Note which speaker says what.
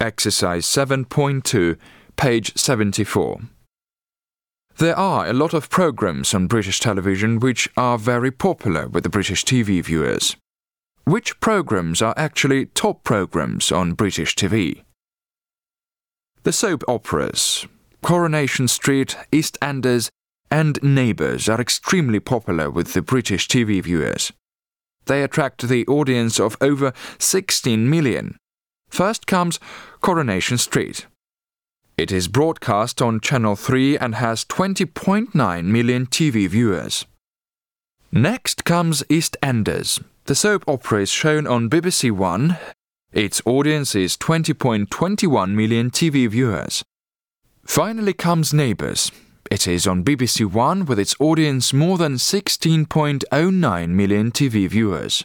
Speaker 1: Exercise 7.2, page 74. There are a lot of programs on British television which are very popular with the British TV viewers. Which programs are actually top programs on British TV? The soap operas, Coronation Street, EastEnders, and Neighbours are extremely popular with the British TV viewers. They attract the audience of over 16 million. First comes Coronation Street. It is broadcast on Channel 3 and has 20.9 million TV viewers. Next comes EastEnders. The soap opera is shown on BBC One. Its audience is 20.21 million TV viewers. Finally comes Neighbours. It is on BBC One with its audience more than 16.09 million TV viewers.